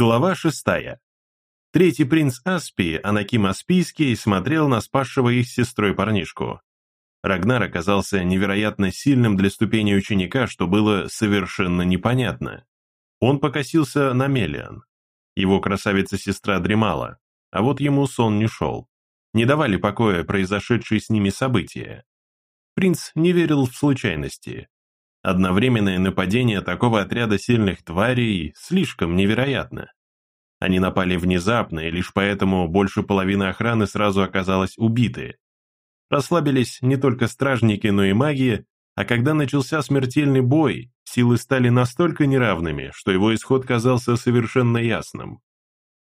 Глава шестая. Третий принц Аспии, Анаким Аспийский, смотрел на спасшего их сестрой парнишку. Рагнар оказался невероятно сильным для ступени ученика, что было совершенно непонятно. Он покосился на Мелиан. Его красавица-сестра дремала, а вот ему сон не шел. Не давали покоя произошедшие с ними события. Принц не верил в случайности. Одновременное нападение такого отряда сильных тварей слишком невероятно. Они напали внезапно, и лишь поэтому больше половины охраны сразу оказалось убиты. Расслабились не только стражники, но и маги, а когда начался смертельный бой, силы стали настолько неравными, что его исход казался совершенно ясным.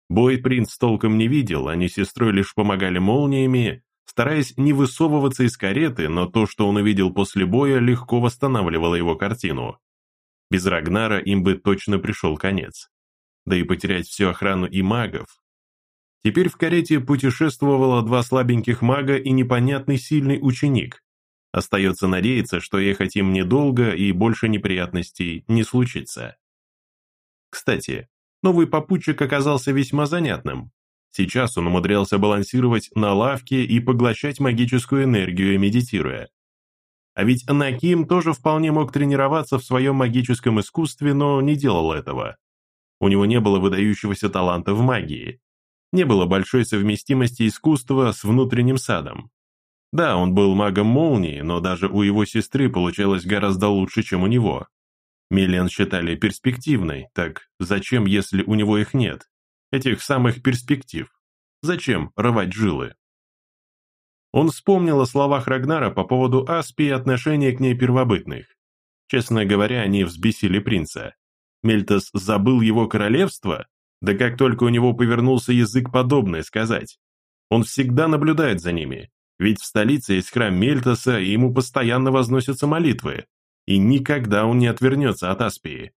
Бой принц толком не видел, они с сестрой лишь помогали молниями, стараясь не высовываться из кареты, но то, что он увидел после боя, легко восстанавливало его картину. Без Рагнара им бы точно пришел конец. Да и потерять всю охрану и магов. Теперь в карете путешествовало два слабеньких мага и непонятный сильный ученик. Остается надеяться, что ехать им недолго и больше неприятностей не случится. Кстати, новый попутчик оказался весьма занятным. Сейчас он умудрялся балансировать на лавке и поглощать магическую энергию, медитируя. А ведь Анаким тоже вполне мог тренироваться в своем магическом искусстве, но не делал этого. У него не было выдающегося таланта в магии. Не было большой совместимости искусства с внутренним садом. Да, он был магом молнии, но даже у его сестры получалось гораздо лучше, чем у него. Миллиан считали перспективной, так зачем, если у него их нет? Этих самых перспектив. Зачем рвать жилы? Он вспомнил о словах Рагнара по поводу Аспи и отношения к ней первобытных. Честно говоря, они взбесили принца. Мельтос забыл его королевство? Да как только у него повернулся язык подобное сказать. Он всегда наблюдает за ними, ведь в столице есть храм Мельтоса, и ему постоянно возносятся молитвы, и никогда он не отвернется от Аспии.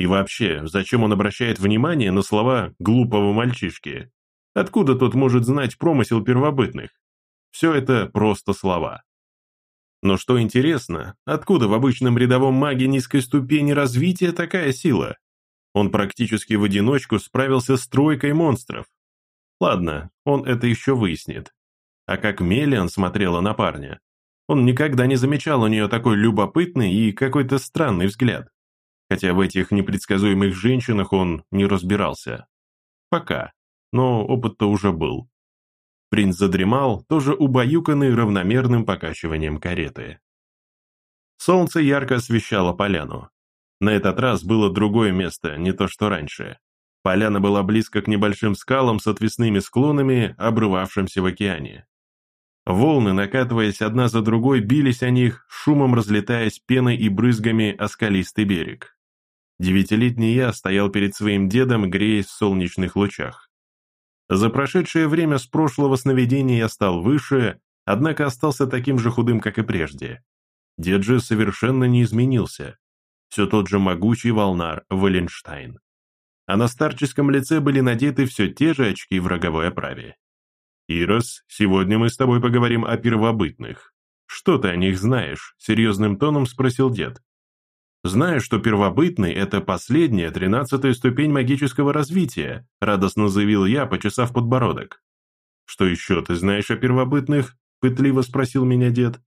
И вообще, зачем он обращает внимание на слова глупого мальчишки? Откуда тот может знать промысел первобытных? Все это просто слова. Но что интересно, откуда в обычном рядовом маге низкой ступени развития такая сила? Он практически в одиночку справился с тройкой монстров. Ладно, он это еще выяснит. А как Мелиан смотрела на парня? Он никогда не замечал у нее такой любопытный и какой-то странный взгляд хотя в этих непредсказуемых женщинах он не разбирался. Пока, но опыт-то уже был. Принц задремал, тоже убаюканный равномерным покачиванием кареты. Солнце ярко освещало поляну. На этот раз было другое место, не то что раньше. Поляна была близко к небольшим скалам с отвесными склонами, обрывавшимся в океане. Волны, накатываясь одна за другой, бились о них, шумом разлетаясь пеной и брызгами о скалистый берег. Девятилетний я стоял перед своим дедом, греясь в солнечных лучах. За прошедшее время с прошлого сновидения я стал выше, однако остался таким же худым, как и прежде. Дед же совершенно не изменился. Все тот же могучий волнар Валенштайн. А на старческом лице были надеты все те же очки в роговой оправе. «Ирос, сегодня мы с тобой поговорим о первобытных. Что ты о них знаешь?» — серьезным тоном спросил дед. Знаю, что первобытный – это последняя, тринадцатая ступень магического развития», – радостно заявил я, почесав подбородок. «Что еще ты знаешь о первобытных?» – пытливо спросил меня дед.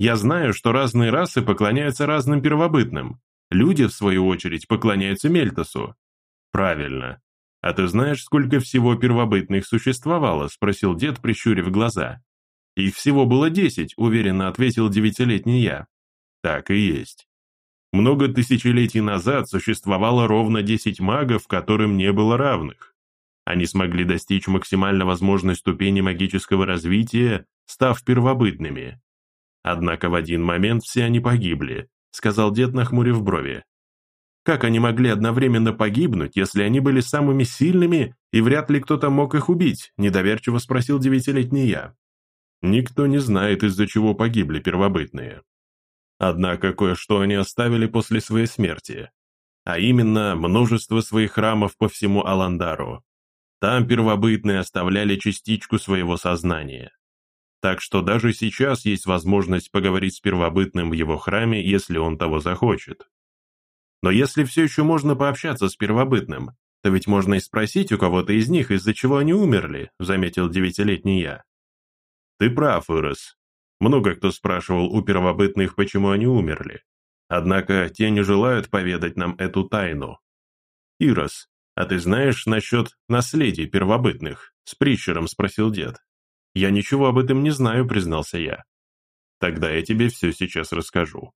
«Я знаю, что разные расы поклоняются разным первобытным. Люди, в свою очередь, поклоняются Мельтосу». «Правильно. А ты знаешь, сколько всего первобытных существовало?» – спросил дед, прищурив глаза. «Их всего было десять», – уверенно ответил девятилетний я. «Так и есть. Много тысячелетий назад существовало ровно 10 магов, которым не было равных. Они смогли достичь максимально возможной ступени магического развития, став первобытными. Однако в один момент все они погибли, сказал дед, нахмурив брови. Как они могли одновременно погибнуть, если они были самыми сильными, и вряд ли кто-то мог их убить, недоверчиво спросил девятилетний я. Никто не знает, из-за чего погибли первобытные. Однако кое-что они оставили после своей смерти, а именно множество своих храмов по всему Аландару. Там первобытные оставляли частичку своего сознания. Так что даже сейчас есть возможность поговорить с первобытным в его храме, если он того захочет. Но если все еще можно пообщаться с первобытным, То ведь можно и спросить у кого-то из них, из-за чего они умерли, заметил девятилетний я. Ты прав, Ирос. Много кто спрашивал у первобытных, почему они умерли. Однако те не желают поведать нам эту тайну. Ирос, а ты знаешь насчет наследий первобытных? С притчером спросил дед. Я ничего об этом не знаю, признался я. Тогда я тебе все сейчас расскажу.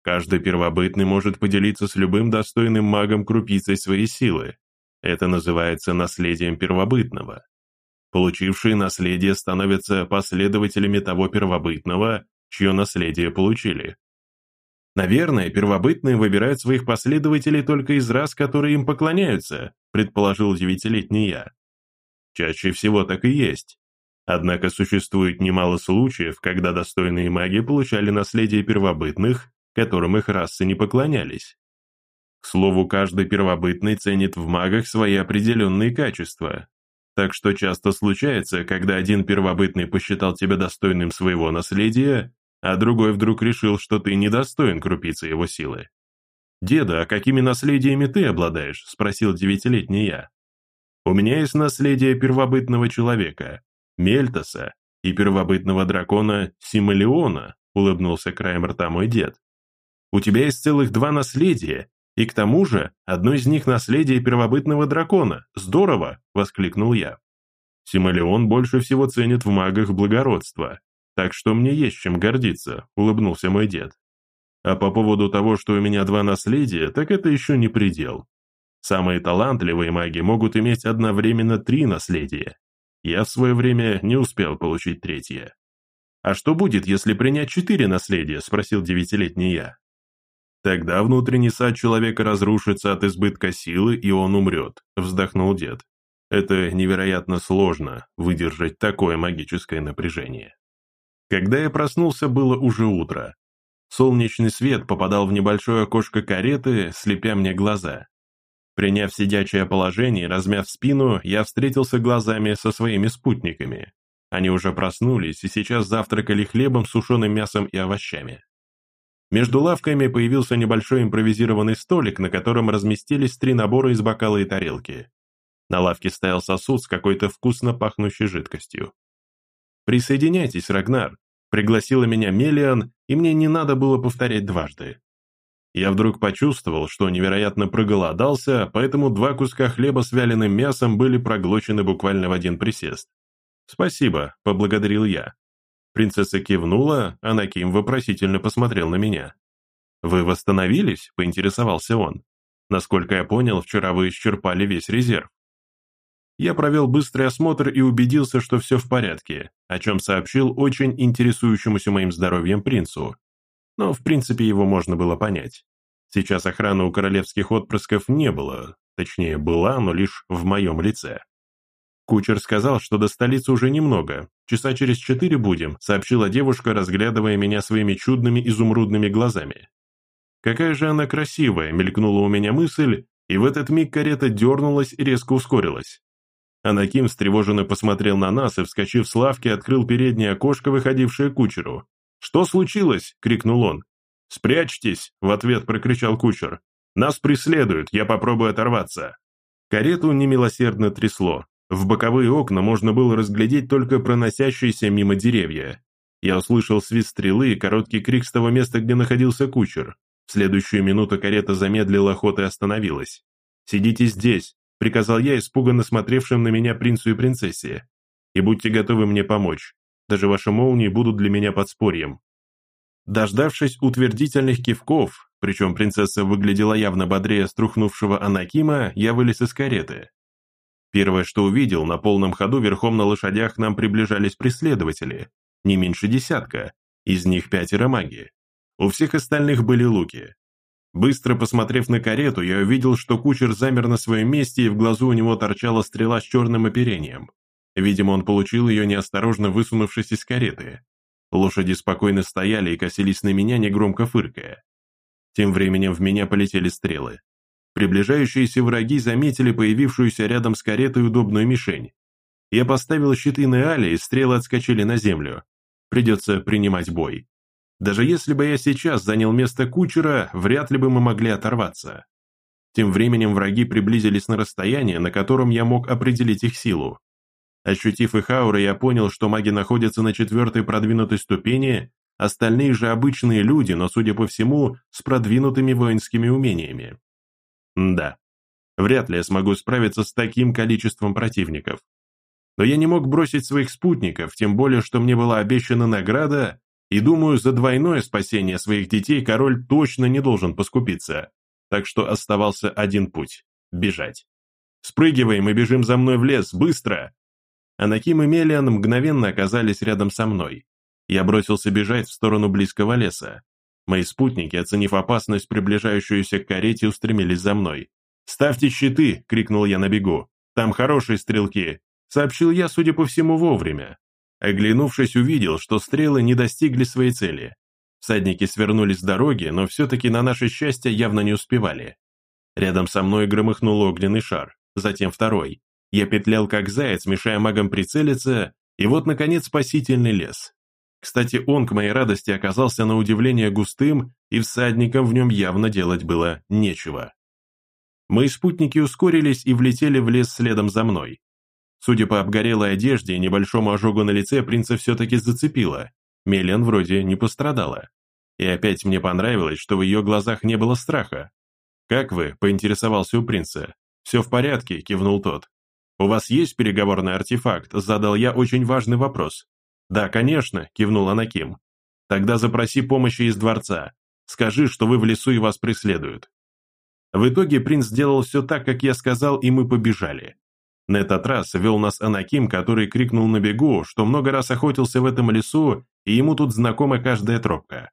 Каждый первобытный может поделиться с любым достойным магом крупицей своей силы. Это называется наследием первобытного. Получившие наследие становятся последователями того первобытного, чье наследие получили. Наверное, первобытные выбирают своих последователей только из рас, которые им поклоняются, предположил девятилетний я. Чаще всего так и есть. Однако существует немало случаев, когда достойные маги получали наследие первобытных, которым их расы не поклонялись. К слову, каждый первобытный ценит в магах свои определенные качества. Так что часто случается, когда один первобытный посчитал тебя достойным своего наследия, а другой вдруг решил, что ты недостоин крупицы его силы. «Деда, а какими наследиями ты обладаешь?» – спросил девятилетний я. «У меня есть наследие первобытного человека, Мельтоса, и первобытного дракона Сималиона», – улыбнулся краем рта мой дед. «У тебя есть целых два наследия, и к тому же одно из них наследие первобытного дракона. Здорово!» – воскликнул я. Сималион больше всего ценит в магах благородство, так что мне есть чем гордиться», — улыбнулся мой дед. «А по поводу того, что у меня два наследия, так это еще не предел. Самые талантливые маги могут иметь одновременно три наследия. Я в свое время не успел получить третье». «А что будет, если принять четыре наследия?» — спросил девятилетний я. «Тогда внутренний сад человека разрушится от избытка силы, и он умрет», — вздохнул дед. «Это невероятно сложно, выдержать такое магическое напряжение». Когда я проснулся, было уже утро. Солнечный свет попадал в небольшое окошко кареты, слепя мне глаза. Приняв сидячее положение и размяв спину, я встретился глазами со своими спутниками. Они уже проснулись и сейчас завтракали хлебом, сушеным мясом и овощами. Между лавками появился небольшой импровизированный столик, на котором разместились три набора из бокала и тарелки. На лавке стоял сосуд с какой-то вкусно пахнущей жидкостью. «Присоединяйтесь, Рагнар», — пригласила меня Мелиан, и мне не надо было повторять дважды. Я вдруг почувствовал, что невероятно проголодался, поэтому два куска хлеба с вяленым мясом были проглочены буквально в один присест. «Спасибо», — поблагодарил я. Принцесса кивнула, а Наким вопросительно посмотрел на меня. «Вы восстановились?» — поинтересовался он. «Насколько я понял, вчера вы исчерпали весь резерв». Я провел быстрый осмотр и убедился, что все в порядке, о чем сообщил очень интересующемуся моим здоровьем принцу. Но, в принципе, его можно было понять. Сейчас охраны у королевских отпрысков не было, точнее, была, но лишь в моем лице. Кучер сказал, что до столицы уже немного, часа через четыре будем, сообщила девушка, разглядывая меня своими чудными изумрудными глазами. Какая же она красивая, мелькнула у меня мысль, и в этот миг карета дернулась и резко ускорилась. Анаким встревоженно посмотрел на нас и, вскочив с лавки, открыл переднее окошко, выходившее к кучеру. «Что случилось?» — крикнул он. «Спрячьтесь!» — в ответ прокричал кучер. «Нас преследуют, я попробую оторваться». Карету немилосердно трясло. В боковые окна можно было разглядеть только проносящиеся мимо деревья. Я услышал свист стрелы и короткий крик с того места, где находился кучер. В следующую минуту карета замедлила ход и остановилась. «Сидите здесь», — приказал я испуганно смотревшим на меня принцу и принцессе. «И будьте готовы мне помочь. Даже ваши молнии будут для меня подспорьем». Дождавшись утвердительных кивков, причем принцесса выглядела явно бодрее струхнувшего Анакима, я вылез из кареты. Первое, что увидел, на полном ходу верхом на лошадях к нам приближались преследователи, не меньше десятка, из них пятеро маги. У всех остальных были луки. Быстро посмотрев на карету, я увидел, что кучер замер на своем месте, и в глазу у него торчала стрела с черным оперением. Видимо, он получил ее, неосторожно высунувшись из кареты. Лошади спокойно стояли и косились на меня, негромко фыркая. Тем временем в меня полетели стрелы. Приближающиеся враги заметили появившуюся рядом с каретой удобную мишень. Я поставил щиты на Али, и стрелы отскочили на землю. Придется принимать бой. Даже если бы я сейчас занял место кучера, вряд ли бы мы могли оторваться. Тем временем враги приблизились на расстояние, на котором я мог определить их силу. Ощутив их ауры, я понял, что маги находятся на четвертой продвинутой ступени, остальные же обычные люди, но, судя по всему, с продвинутыми воинскими умениями. Да, вряд ли я смогу справиться с таким количеством противников. Но я не мог бросить своих спутников, тем более, что мне была обещана награда, и думаю, за двойное спасение своих детей король точно не должен поскупиться так что оставался один путь – бежать. «Спрыгиваем и бежим за мной в лес, быстро!» Анаким и Мелиан мгновенно оказались рядом со мной. Я бросился бежать в сторону близкого леса. Мои спутники, оценив опасность, приближающуюся к карете, устремились за мной. «Ставьте щиты!» — крикнул я на бегу. «Там хорошие стрелки!» — сообщил я, судя по всему, вовремя. Оглянувшись, увидел, что стрелы не достигли своей цели. Всадники свернулись с дороги, но все-таки на наше счастье явно не успевали. Рядом со мной громыхнул огненный шар, затем второй. Я петлял как заяц, мешая магам прицелиться, и вот, наконец, спасительный лес. Кстати, он, к моей радости, оказался на удивление густым, и всадникам в нем явно делать было нечего. Мои спутники ускорились и влетели в лес следом за мной. Судя по обгорелой одежде и небольшому ожогу на лице, принца все-таки зацепило. Мелен вроде не пострадала. И опять мне понравилось, что в ее глазах не было страха. «Как вы?» – поинтересовался у принца. «Все в порядке», – кивнул тот. «У вас есть переговорный артефакт?» – задал я очень важный вопрос. «Да, конечно», – кивнул Анаким. «Тогда запроси помощи из дворца. Скажи, что вы в лесу и вас преследуют». В итоге принц сделал все так, как я сказал, и мы побежали. На этот раз вел нас Анаким, который крикнул на бегу, что много раз охотился в этом лесу, и ему тут знакома каждая тропка.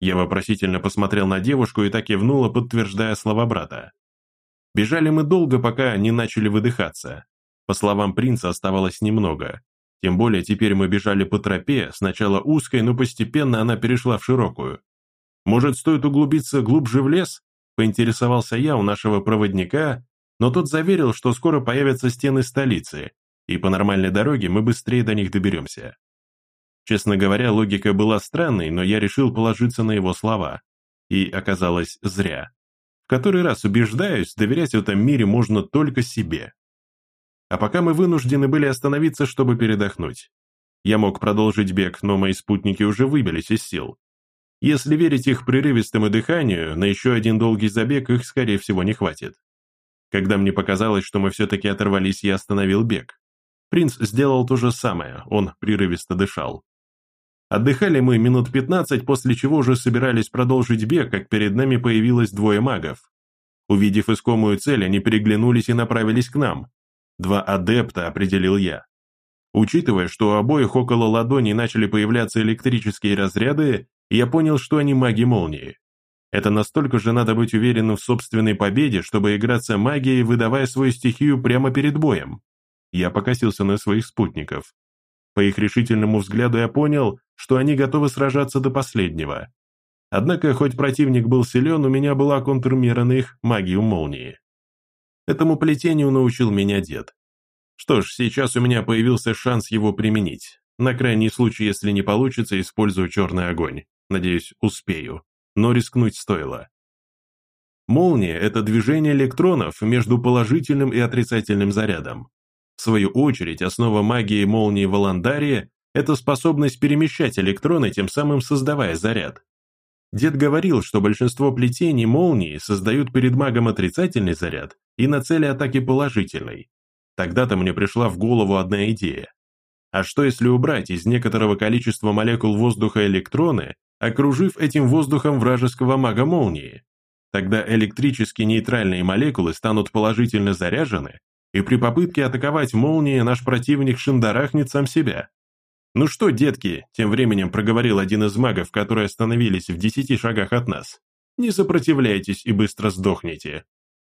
Я вопросительно посмотрел на девушку и так кивнула, подтверждая слова брата. Бежали мы долго, пока не начали выдыхаться. По словам принца, оставалось немного. Тем более теперь мы бежали по тропе, сначала узкой, но постепенно она перешла в широкую. «Может, стоит углубиться глубже в лес?» – поинтересовался я у нашего проводника, но тот заверил, что скоро появятся стены столицы, и по нормальной дороге мы быстрее до них доберемся. Честно говоря, логика была странной, но я решил положиться на его слова. И оказалось зря. В который раз убеждаюсь, доверять в этом мире можно только себе. А пока мы вынуждены были остановиться, чтобы передохнуть. Я мог продолжить бег, но мои спутники уже выбились из сил. Если верить их прерывистому дыханию, на еще один долгий забег их, скорее всего, не хватит. Когда мне показалось, что мы все-таки оторвались, я остановил бег. Принц сделал то же самое, он прерывисто дышал. Отдыхали мы минут 15, после чего уже собирались продолжить бег, как перед нами появилось двое магов. Увидев искомую цель, они переглянулись и направились к нам. Два адепта, определил я. Учитывая, что у обоих около ладони начали появляться электрические разряды, я понял, что они маги молнии. Это настолько же надо быть уверенным в собственной победе, чтобы играться магией, выдавая свою стихию прямо перед боем. Я покосился на своих спутников. По их решительному взгляду я понял, что они готовы сражаться до последнего. Однако, хоть противник был силен, у меня была контрмера на их магию молнии. Этому плетению научил меня дед. Что ж, сейчас у меня появился шанс его применить. На крайний случай, если не получится, использую черный огонь. Надеюсь, успею. Но рискнуть стоило. Молния – это движение электронов между положительным и отрицательным зарядом. В свою очередь, основа магии молнии Воландария – это способность перемещать электроны, тем самым создавая заряд. Дед говорил, что большинство плетений молнии создают перед магом отрицательный заряд и на цели атаки положительный. Тогда-то мне пришла в голову одна идея. А что если убрать из некоторого количества молекул воздуха электроны, окружив этим воздухом вражеского мага молнии? Тогда электрически нейтральные молекулы станут положительно заряжены, и при попытке атаковать молнией наш противник шандарахнет сам себя. «Ну что, детки», — тем временем проговорил один из магов, которые остановились в десяти шагах от нас, «не сопротивляйтесь и быстро сдохните».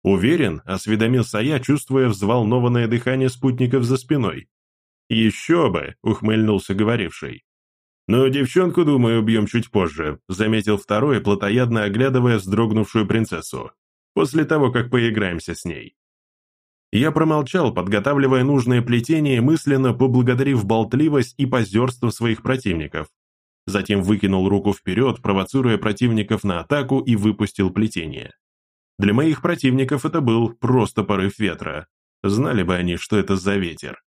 «Уверен», — осведомился я, чувствуя взволнованное дыхание спутников за спиной. «Еще бы», — ухмыльнулся говоривший. «Но девчонку, думаю, убьем чуть позже», — заметил второй, плотоядно оглядывая вздрогнувшую принцессу. «После того, как поиграемся с ней». Я промолчал, подготавливая нужное плетение, мысленно поблагодарив болтливость и позерство своих противников. Затем выкинул руку вперед, провоцируя противников на атаку и выпустил плетение. Для моих противников это был просто порыв ветра. Знали бы они, что это за ветер.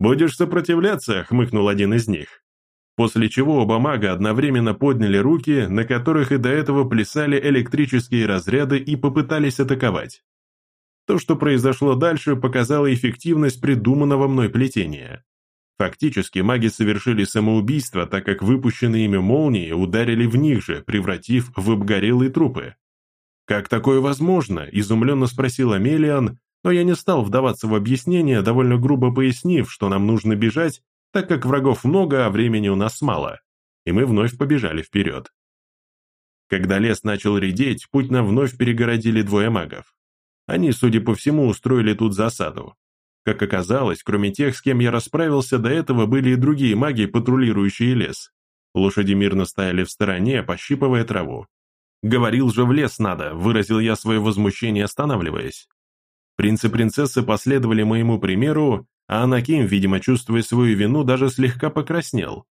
«Будешь сопротивляться?» — хмыкнул один из них. После чего оба мага одновременно подняли руки, на которых и до этого плясали электрические разряды и попытались атаковать. То, что произошло дальше, показало эффективность придуманного мной плетения. Фактически маги совершили самоубийство, так как выпущенные ими молнии ударили в них же, превратив в обгорелые трупы. «Как такое возможно?» – изумленно спросил Амелиан, но я не стал вдаваться в объяснение, довольно грубо пояснив, что нам нужно бежать, так как врагов много, а времени у нас мало, и мы вновь побежали вперед. Когда лес начал редеть, путь нам вновь перегородили двое магов. Они, судя по всему, устроили тут засаду. Как оказалось, кроме тех, с кем я расправился, до этого были и другие маги, патрулирующие лес. Лошади мирно стояли в стороне, пощипывая траву. «Говорил же, в лес надо», — выразил я свое возмущение, останавливаясь. Принц и принцессы последовали моему примеру, а Анаким, видимо, чувствуя свою вину, даже слегка покраснел.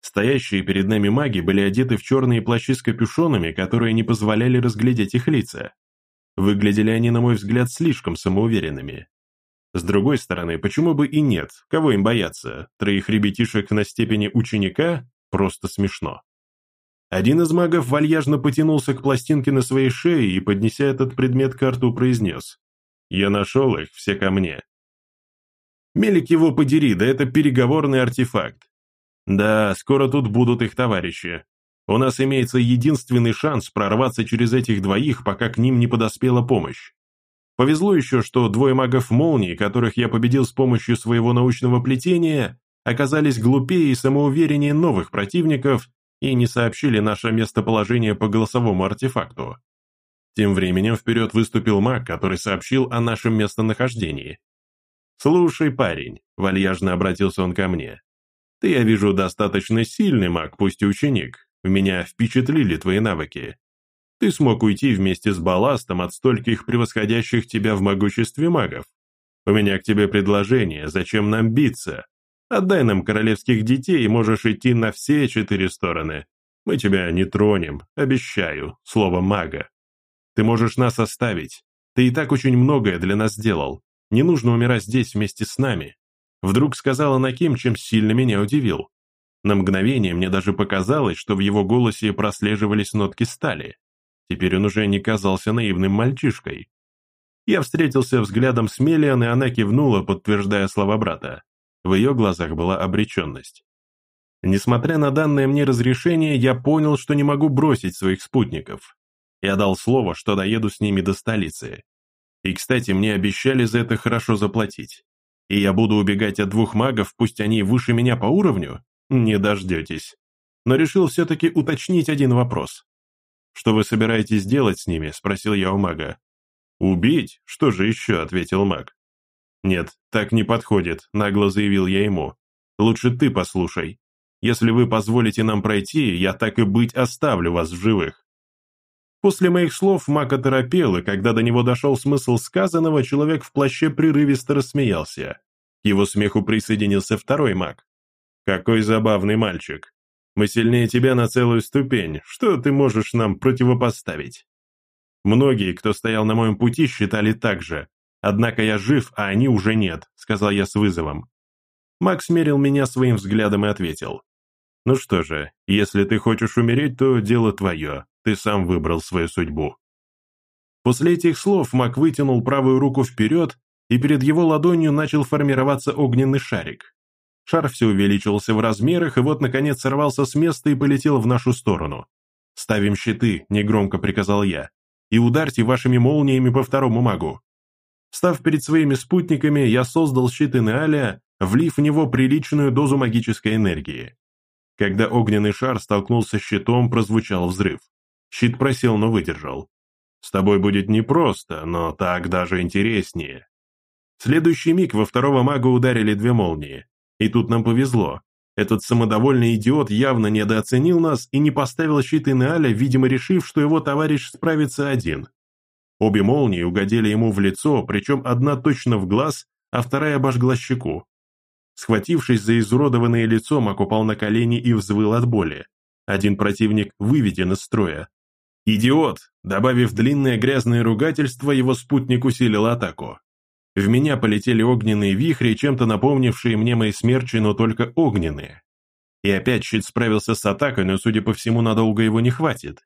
Стоящие перед нами маги были одеты в черные плащи с капюшонами, которые не позволяли разглядеть их лица. Выглядели они, на мой взгляд, слишком самоуверенными. С другой стороны, почему бы и нет? Кого им бояться? Троих ребятишек на степени ученика? Просто смешно. Один из магов вальяжно потянулся к пластинке на своей шее и, поднеся этот предмет к рту, произнес. «Я нашел их, все ко мне». Мелик его подери, да это переговорный артефакт. Да, скоро тут будут их товарищи. У нас имеется единственный шанс прорваться через этих двоих, пока к ним не подоспела помощь. Повезло еще, что двое магов молнии, которых я победил с помощью своего научного плетения, оказались глупее и самоувереннее новых противников и не сообщили наше местоположение по голосовому артефакту. Тем временем вперед выступил маг, который сообщил о нашем местонахождении. «Слушай, парень», — вальяжно обратился он ко мне, — «ты, я вижу, достаточно сильный маг, пусть и ученик. Меня впечатлили твои навыки. Ты смог уйти вместе с балластом от стольких превосходящих тебя в могуществе магов. У меня к тебе предложение, зачем нам биться? Отдай нам королевских детей, и можешь идти на все четыре стороны. Мы тебя не тронем, обещаю, слово мага. Ты можешь нас оставить. Ты и так очень многое для нас сделал. Не нужно умирать здесь вместе с нами. Вдруг сказала Наким, чем сильно меня удивил. На мгновение мне даже показалось, что в его голосе прослеживались нотки стали. Теперь он уже не казался наивным мальчишкой. Я встретился взглядом с Мелиан, и она кивнула, подтверждая слова брата. В ее глазах была обреченность. Несмотря на данное мне разрешение, я понял, что не могу бросить своих спутников. Я дал слово, что доеду с ними до столицы. И, кстати, мне обещали за это хорошо заплатить. И я буду убегать от двух магов, пусть они выше меня по уровню, не дождетесь. Но решил все-таки уточнить один вопрос. «Что вы собираетесь делать с ними?» – спросил я у мага. «Убить? Что же еще?» – ответил маг. «Нет, так не подходит», – нагло заявил я ему. «Лучше ты послушай. Если вы позволите нам пройти, я так и быть оставлю вас в живых». После моих слов маг оторопел, и когда до него дошел смысл сказанного, человек в плаще прерывисто рассмеялся. К его смеху присоединился второй маг. «Какой забавный мальчик. Мы сильнее тебя на целую ступень. Что ты можешь нам противопоставить?» Многие, кто стоял на моем пути, считали так же. Однако я жив, а они уже нет, сказал я с вызовом. Макс мерил меня своим взглядом и ответил. «Ну что же, если ты хочешь умереть, то дело твое. Ты сам выбрал свою судьбу». После этих слов Мак вытянул правую руку вперед, и перед его ладонью начал формироваться огненный шарик. Шар все увеличился в размерах и вот, наконец, сорвался с места и полетел в нашу сторону. «Ставим щиты», — негромко приказал я, «и ударьте вашими молниями по второму магу». Став перед своими спутниками, я создал щит Инеалия, влив в него приличную дозу магической энергии. Когда огненный шар столкнулся с щитом, прозвучал взрыв. Щит просел, но выдержал. «С тобой будет непросто, но так даже интереснее». В следующий миг во второго мага ударили две молнии. И тут нам повезло. Этот самодовольный идиот явно недооценил нас и не поставил щиты на Аля, видимо решив, что его товарищ справится один. Обе молнии угодили ему в лицо, причем одна точно в глаз, а вторая обожгла щеку. Схватившись за изуродованное лицо, Мак упал на колени и взвыл от боли. Один противник выведен из строя. «Идиот!» Добавив длинное грязное ругательство, его спутник усилил атаку. В меня полетели огненные вихри, чем-то напомнившие мне мои смерчи, но только огненные. И опять щит справился с атакой, но, судя по всему, надолго его не хватит.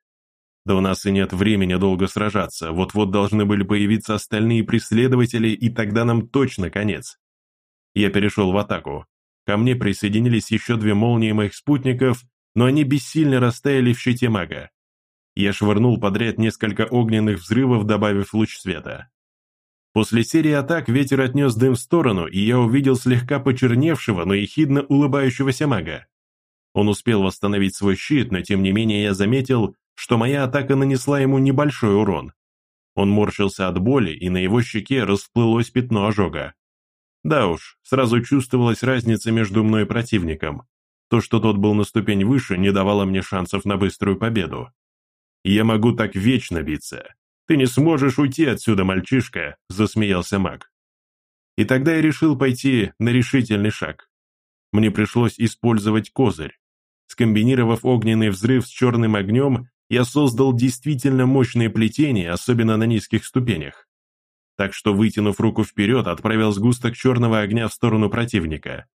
Да у нас и нет времени долго сражаться, вот-вот должны были появиться остальные преследователи, и тогда нам точно конец. Я перешел в атаку. Ко мне присоединились еще две молнии моих спутников, но они бессильно растаяли в щите мага. Я швырнул подряд несколько огненных взрывов, добавив луч света. После серии атак ветер отнес дым в сторону, и я увидел слегка почерневшего, но ехидно улыбающегося мага. Он успел восстановить свой щит, но тем не менее я заметил, что моя атака нанесла ему небольшой урон. Он морщился от боли, и на его щеке расплылось пятно ожога. Да уж, сразу чувствовалась разница между мной и противником. То, что тот был на ступень выше, не давало мне шансов на быструю победу. «Я могу так вечно биться. Ты не сможешь уйти отсюда, мальчишка», — засмеялся маг. И тогда я решил пойти на решительный шаг. Мне пришлось использовать козырь. Скомбинировав огненный взрыв с черным огнем, я создал действительно мощное плетение, особенно на низких ступенях. Так что, вытянув руку вперед, отправил сгусток черного огня в сторону противника.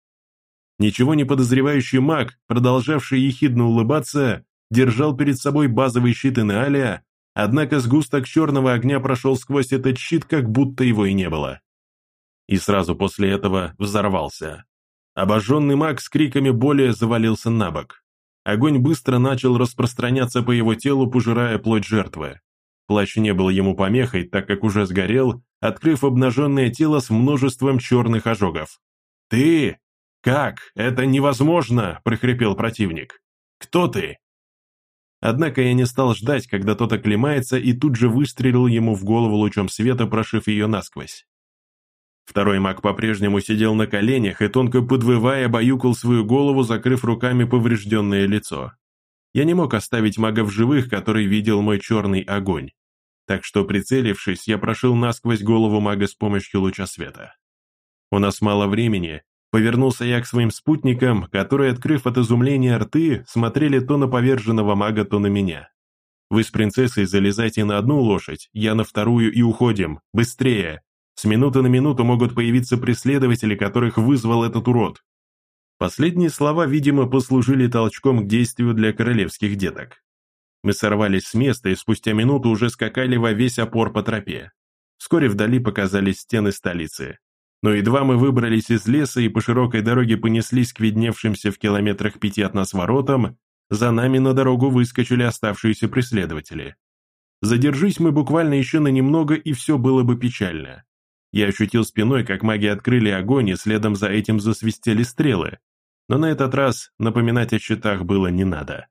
Ничего не подозревающий маг, продолжавший ехидно улыбаться, держал перед собой базовый щит Инеалия, однако сгусток черного огня прошел сквозь этот щит, как будто его и не было. И сразу после этого взорвался. Обожженный маг с криками боли завалился на бок. Огонь быстро начал распространяться по его телу, пожирая плоть жертвы. Плащ не был ему помехой, так как уже сгорел, открыв обнаженное тело с множеством черных ожогов. «Ты? Как? Это невозможно!» – прохрипел противник. «Кто ты?» Однако я не стал ждать, когда тот оклемается, и тут же выстрелил ему в голову лучом света, прошив ее насквозь. Второй маг по-прежнему сидел на коленях и, тонко подвывая, баюкал свою голову, закрыв руками поврежденное лицо. Я не мог оставить мага в живых, который видел мой черный огонь. Так что, прицелившись, я прошил насквозь голову мага с помощью луча света. У нас мало времени, Повернулся я к своим спутникам, которые, открыв от изумления рты, смотрели то на поверженного мага, то на меня. «Вы с принцессой залезайте на одну лошадь, я на вторую и уходим. Быстрее! С минуты на минуту могут появиться преследователи, которых вызвал этот урод». Последние слова, видимо, послужили толчком к действию для королевских деток. Мы сорвались с места и спустя минуту уже скакали во весь опор по тропе. Вскоре вдали показались стены столицы. Но едва мы выбрались из леса и по широкой дороге понеслись к видневшимся в километрах пяти от нас воротам, за нами на дорогу выскочили оставшиеся преследователи. Задержись мы буквально еще на немного, и все было бы печально. Я ощутил спиной, как маги открыли огонь, и следом за этим засвистели стрелы. Но на этот раз напоминать о щитах было не надо.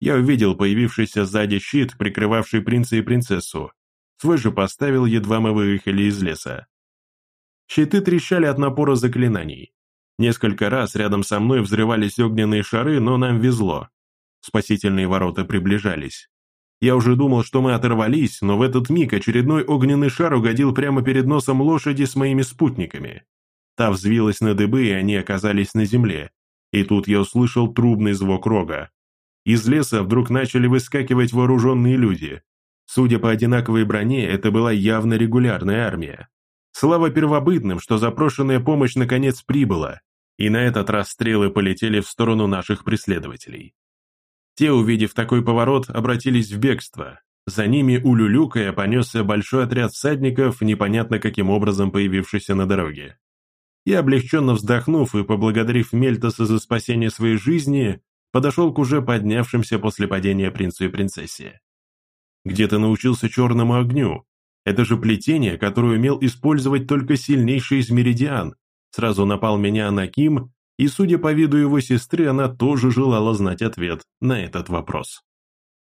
Я увидел появившийся сзади щит, прикрывавший принца и принцессу. Свой же поставил, едва мы выехали из леса. Щиты трещали от напора заклинаний. Несколько раз рядом со мной взрывались огненные шары, но нам везло. Спасительные ворота приближались. Я уже думал, что мы оторвались, но в этот миг очередной огненный шар угодил прямо перед носом лошади с моими спутниками. Та взвилась на дыбы, и они оказались на земле. И тут я услышал трубный звук рога. Из леса вдруг начали выскакивать вооруженные люди. Судя по одинаковой броне, это была явно регулярная армия. Слава первобытным, что запрошенная помощь наконец прибыла, и на этот раз стрелы полетели в сторону наших преследователей. Те, увидев такой поворот, обратились в бегство. За ними, улюлюкая, понесся большой отряд всадников, непонятно каким образом появившийся на дороге. Я, облегченно вздохнув и поблагодарив Мельтоса за спасение своей жизни, подошел к уже поднявшимся после падения принцу и принцессе. «Где ты научился черному огню?» Это же плетение, которое умел использовать только сильнейший из меридиан. Сразу напал меня Анаким, и, судя по виду его сестры, она тоже желала знать ответ на этот вопрос.